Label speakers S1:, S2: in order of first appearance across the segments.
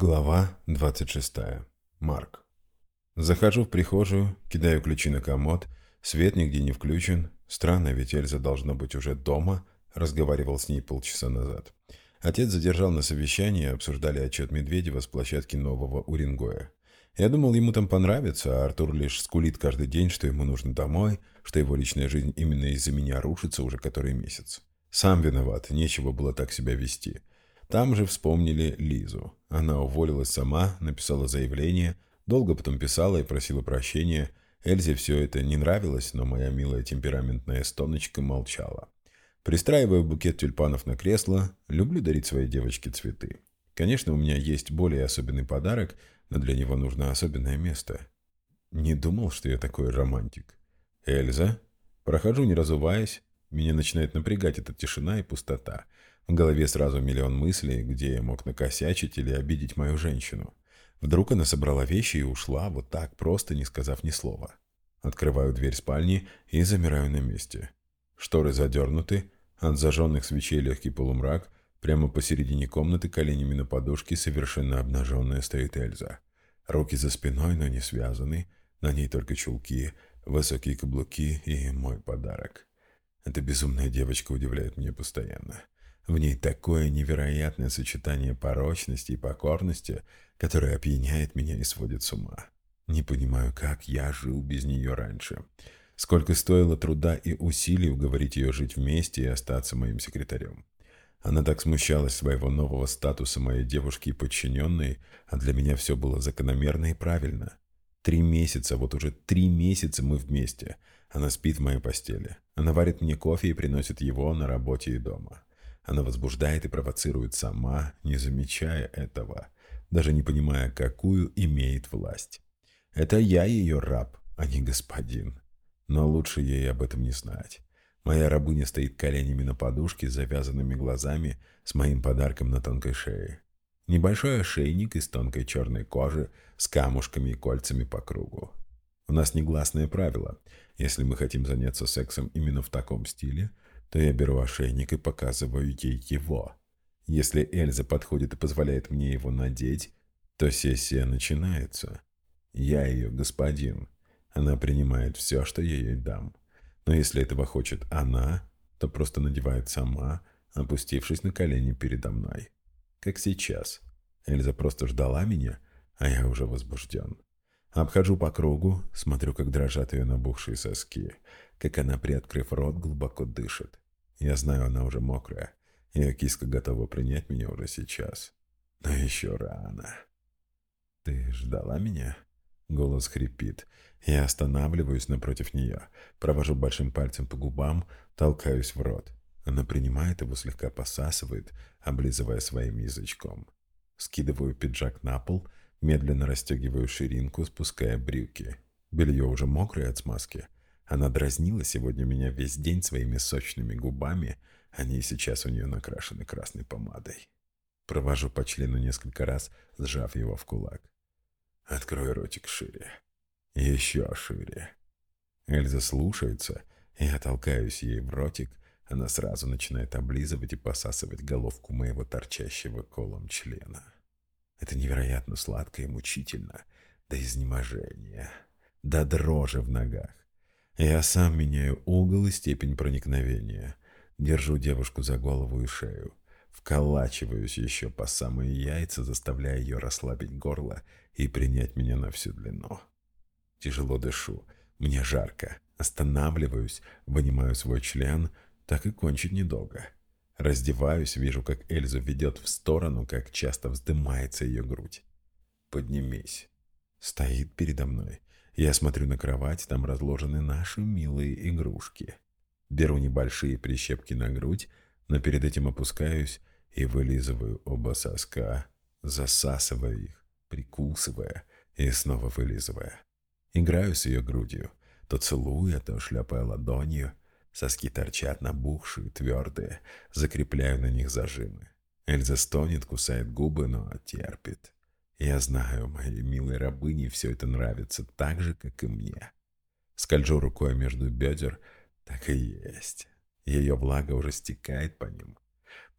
S1: Глава 26. Марк. Захожу в прихожую, кидаю ключи на комод, свет нигде не включен. Странно, ведь Эльза должна быть уже дома, разговаривал с ней полчаса назад. Отец задержал на совещании, обсуждали отчет Медведева с площадки нового Уренгоя. Я думал, ему там понравится, а Артур лишь скулит каждый день, что ему нужно домой, что его личная жизнь именно из-за меня рушится уже который месяц. Сам виноват, нечего было так себя вести. Там же вспомнили Лизу. Она уволилась сама, написала заявление, долго потом писала и просила прощения. Эльзе все это не нравилось, но моя милая темпераментная стоночка молчала. Пристраиваю букет тюльпанов на кресло, люблю дарить своей девочке цветы. Конечно, у меня есть более особенный подарок, но для него нужно особенное место. Не думал, что я такой романтик. Эльза? Прохожу, не разуваясь. Меня начинает напрягать эта тишина и пустота. В голове сразу миллион мыслей, где я мог накосячить или обидеть мою женщину. Вдруг она собрала вещи и ушла, вот так, просто не сказав ни слова. Открываю дверь спальни и замираю на месте. Шторы задернуты, от зажженных свечей легкий полумрак, прямо посередине комнаты коленями на подушке совершенно обнаженная стоит Эльза. Руки за спиной, но не связаны, на ней только чулки, высокие каблуки и мой подарок. Эта безумная девочка удивляет меня постоянно. В ней такое невероятное сочетание порочности и покорности, которое опьяняет меня и сводит с ума. Не понимаю, как я жил без нее раньше. Сколько стоило труда и усилий уговорить ее жить вместе и остаться моим секретарем. Она так смущалась своего нового статуса моей девушки и подчиненной, а для меня все было закономерно и правильно. Три месяца, вот уже три месяца мы вместе. Она спит в моей постели. Она варит мне кофе и приносит его на работе и дома. Она возбуждает и провоцирует сама, не замечая этого, даже не понимая, какую имеет власть. Это я ее раб, а не господин. Но лучше ей об этом не знать. Моя рабыня стоит коленями на подушке с завязанными глазами с моим подарком на тонкой шее. Небольшой ошейник из тонкой черной кожи с камушками и кольцами по кругу. У нас негласное правило. Если мы хотим заняться сексом именно в таком стиле – то я беру ошейник и показываю ей его. Если Эльза подходит и позволяет мне его надеть, то сессия начинается. Я ее господин. Она принимает все, что я ей дам. Но если этого хочет она, то просто надевает сама, опустившись на колени передо мной. Как сейчас. Эльза просто ждала меня, а я уже возбужден. Обхожу по кругу, смотрю, как дрожат ее набухшие соски, как она, приоткрыв рот, глубоко дышит. Я знаю, она уже мокрая. Ее киска готова принять меня уже сейчас. Но еще рано. «Ты ждала меня?» Голос хрипит. Я останавливаюсь напротив нее, провожу большим пальцем по губам, толкаюсь в рот. Она принимает его, слегка посасывает, облизывая своим язычком. Скидываю пиджак на пол, медленно расстегиваю ширинку, спуская брюки. Белье уже мокрое от смазки. Она дразнила сегодня меня весь день своими сочными губами, они сейчас у нее накрашены красной помадой. Провожу по члену несколько раз, сжав его в кулак. Открой ротик шире. Еще шире. Эльза слушается, я толкаюсь ей в ротик, она сразу начинает облизывать и посасывать головку моего торчащего колом члена. Это невероятно сладко и мучительно, до изнеможения, до дрожи в ногах. Я сам меняю угол и степень проникновения. Держу девушку за голову и шею. Вколачиваюсь еще по самые яйца, заставляя ее расслабить горло и принять меня на всю длину. Тяжело дышу. Мне жарко. Останавливаюсь, вынимаю свой член, так и кончить недолго. Раздеваюсь, вижу, как Эльзу ведет в сторону, как часто вздымается ее грудь. «Поднимись». Стоит передо мной. Я смотрю на кровать, там разложены наши милые игрушки. Беру небольшие прищепки на грудь, но перед этим опускаюсь и вылизываю оба соска, засасывая их, прикусывая и снова вылизывая. Играю с ее грудью, то целуя, то шляпая ладонью. Соски торчат набухшие, твердые, закрепляю на них зажимы. Эльза стонет, кусает губы, но терпит. Я знаю, моей милой рабыне все это нравится так же, как и мне. Скольжу рукой между бедер, так и есть. Ее влага уже стекает по ним.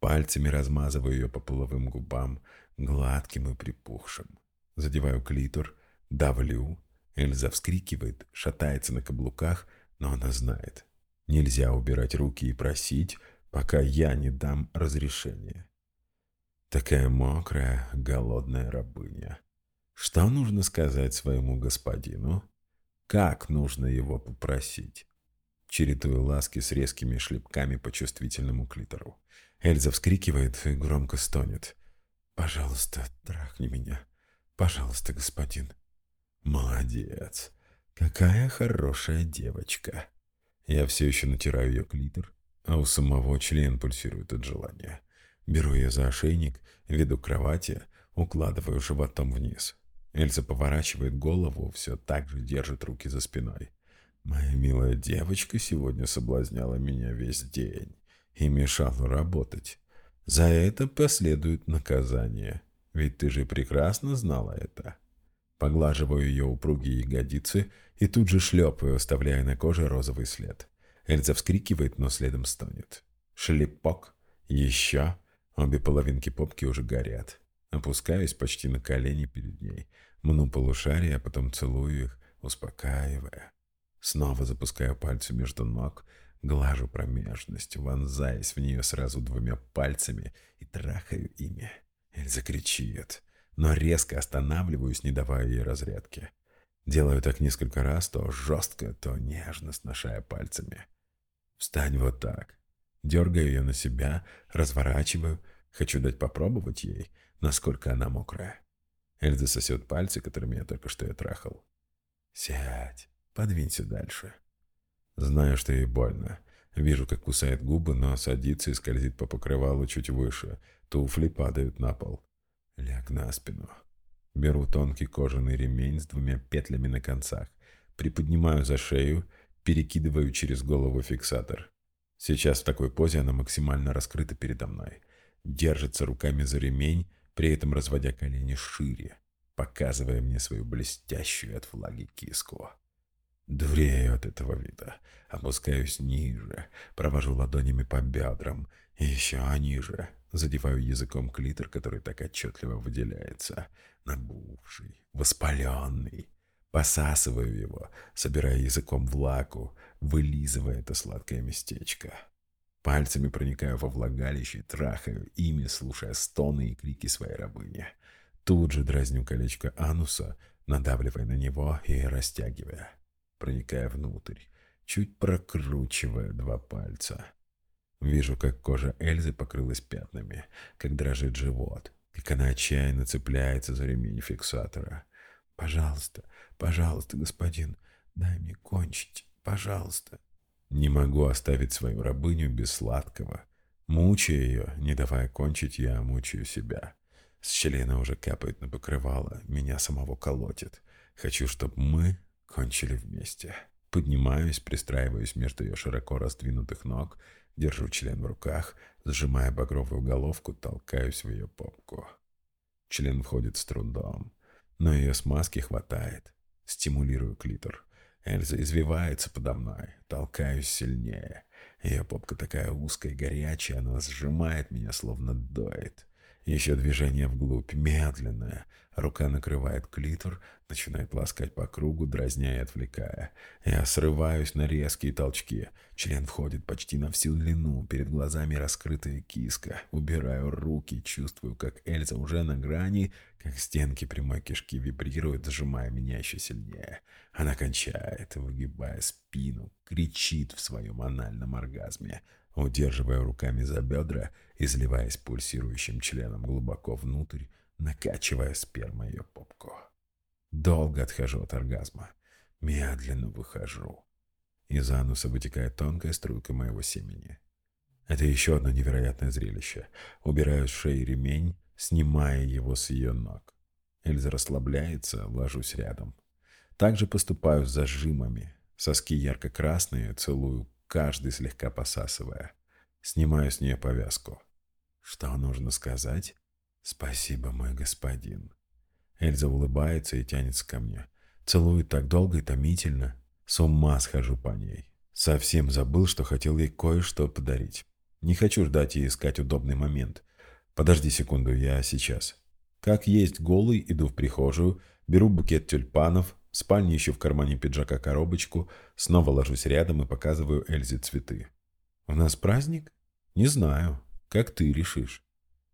S1: Пальцами размазываю ее по половым губам, гладким и припухшим. Задеваю клитор, давлю. Эльза вскрикивает, шатается на каблуках, но она знает. Нельзя убирать руки и просить, пока я не дам разрешения. Такая мокрая, голодная рабыня. Что нужно сказать своему господину? Как нужно его попросить? Чередую ласки с резкими шлепками по чувствительному клитору. Эльза вскрикивает и громко стонет. «Пожалуйста, трахни меня. Пожалуйста, господин». «Молодец. Какая хорошая девочка». Я все еще натираю ее клитор, а у самого член пульсирует от желания. Беру ее за ошейник, веду к кровати, укладываю животом вниз. Эльза поворачивает голову, все так же держит руки за спиной. Моя милая девочка сегодня соблазняла меня весь день и мешала работать. За это последует наказание, ведь ты же прекрасно знала это. Поглаживаю ее упругие ягодицы и тут же шлепаю, оставляя на коже розовый след. Эльза вскрикивает, но следом стонет. Шлепок. Еще. Обе половинки попки уже горят. Опускаюсь почти на колени перед ней. Мну полушария, а потом целую их, успокаивая. Снова запускаю пальцы между ног, глажу промежность, вонзаясь в нее сразу двумя пальцами и трахаю ими. Эльза кричит, но резко останавливаюсь, не давая ей разрядки. Делаю так несколько раз, то жестко, то нежно сношая пальцами. «Встань вот так. Дергаю ее на себя, разворачиваю. Хочу дать попробовать ей, насколько она мокрая. Эльза сосет пальцы, которыми я только что я трахал. «Сядь, подвинься дальше». Знаю, что ей больно. Вижу, как кусает губы, но садится и скользит по покрывалу чуть выше. Туфли падают на пол. Ляг на спину. Беру тонкий кожаный ремень с двумя петлями на концах. Приподнимаю за шею, перекидываю через голову фиксатор. Сейчас в такой позе она максимально раскрыта передо мной. Держится руками за ремень, при этом разводя колени шире, показывая мне свою блестящую от влаги киску. Дурею от этого вида. Опускаюсь ниже, провожу ладонями по бедрам. И еще ниже. Задеваю языком клитор, который так отчетливо выделяется. Набухший, воспаленный. Посасываю его, собирая языком влагу, вылизывая это сладкое местечко. Пальцами проникаю во влагалище, трахаю ими, слушая стоны и крики своей рабыни. Тут же дразню колечко ануса, надавливая на него и растягивая. Проникая внутрь, чуть прокручивая два пальца. Вижу, как кожа Эльзы покрылась пятнами, как дрожит живот, как она отчаянно цепляется за ремень фиксатора. «Пожалуйста, пожалуйста, господин, дай мне кончить, пожалуйста». Не могу оставить свою рабыню без сладкого. Мучая ее, не давая кончить, я мучаю себя. С члена уже капает на покрывало, меня самого колотит. Хочу, чтобы мы кончили вместе. Поднимаюсь, пристраиваюсь между ее широко раздвинутых ног, держу член в руках, сжимая багровую головку, толкаюсь в ее попку. Член входит с трудом, но ее смазки хватает. Стимулирую клитор. Эльза извивается подо мной, толкаюсь сильнее. Ее попка такая узкая и горячая, она сжимает меня, словно доит. Еще движение вглубь, медленное. Рука накрывает клитор, начинает ласкать по кругу, дразня и отвлекая. Я срываюсь на резкие толчки. Член входит почти на всю длину, перед глазами раскрытая киска. Убираю руки, чувствую, как Эльза уже на грани, как стенки прямой кишки вибрируют, сжимая меня еще сильнее. Она кончает, выгибая спину, кричит в своем анальном оргазме удерживая руками за бедра, изливаясь пульсирующим членом глубоко внутрь, накачивая спермой ее попку. Долго отхожу от оргазма. Медленно выхожу. Из ануса вытекает тонкая струйка моего семени. Это еще одно невероятное зрелище. Убираю с шеи ремень, снимая его с ее ног. Эльза расслабляется, ложусь рядом. Также поступаю с зажимами. Соски ярко-красные, целую каждый слегка посасывая. Снимаю с нее повязку. Что нужно сказать? Спасибо, мой господин. Эльза улыбается и тянется ко мне. Целует так долго и томительно. С ума схожу по ней. Совсем забыл, что хотел ей кое-что подарить. Не хочу ждать и искать удобный момент. Подожди секунду, я сейчас. Как есть голый, иду в прихожую, беру букет тюльпанов, в спальне ищу в кармане пиджака коробочку, снова ложусь рядом и показываю Эльзе цветы. «У нас праздник?» «Не знаю. Как ты решишь?»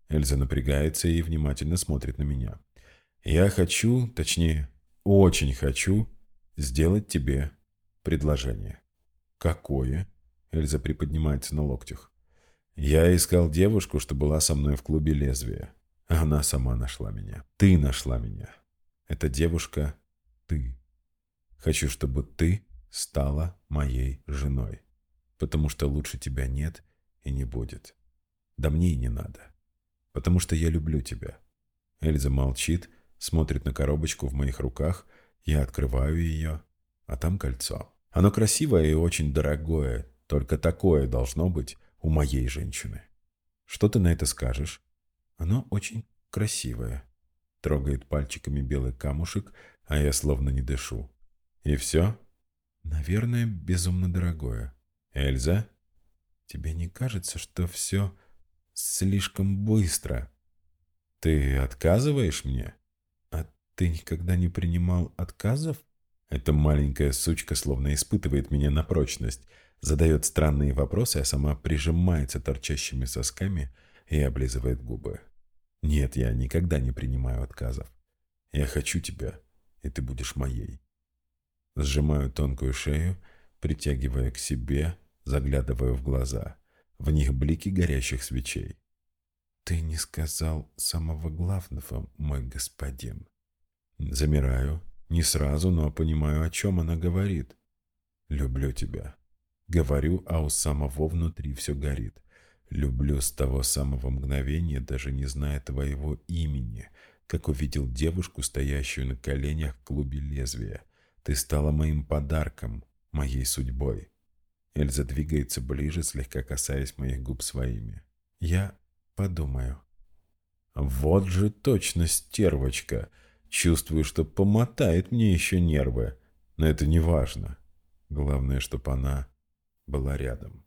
S1: Эльза напрягается и внимательно смотрит на меня. «Я хочу, точнее, очень хочу сделать тебе предложение». «Какое?» Эльза приподнимается на локтях. «Я искал девушку, что была со мной в клубе лезвия. Она сама нашла меня. Ты нашла меня. Эта девушка — ты. Хочу, чтобы ты стала моей женой. Потому что лучше тебя нет и не будет. Да мне и не надо. Потому что я люблю тебя». Эльза молчит, смотрит на коробочку в моих руках. Я открываю ее, а там кольцо. Оно красивое и очень дорогое. Только такое должно быть у моей женщины. Что ты на это скажешь? Оно очень красивое. Трогает пальчиками белый камушек, а я словно не дышу. И все? Наверное, безумно дорогое. Эльза? Тебе не кажется, что все слишком быстро? Ты отказываешь мне? А ты никогда не принимал отказов? Эта маленькая сучка словно испытывает меня на прочность, задает странные вопросы, а сама прижимается торчащими сосками и облизывает губы. Нет, я никогда не принимаю отказов. Я хочу тебя, и ты будешь моей. Сжимаю тонкую шею, притягивая к себе, заглядываю в глаза. В них блики горящих свечей. «Ты не сказал самого главного, мой господин». Замираю, не сразу, но понимаю, о чем она говорит. «Люблю тебя». Говорю, а у самого внутри все горит. Люблю с того самого мгновения, даже не зная твоего имени, как увидел девушку, стоящую на коленях в клубе лезвия. Ты стала моим подарком, моей судьбой. Эльза двигается ближе, слегка касаясь моих губ своими. Я подумаю. Вот же точно стервочка. Чувствую, что помотает мне еще нервы. Но это не важно. Главное, чтобы она была рядом.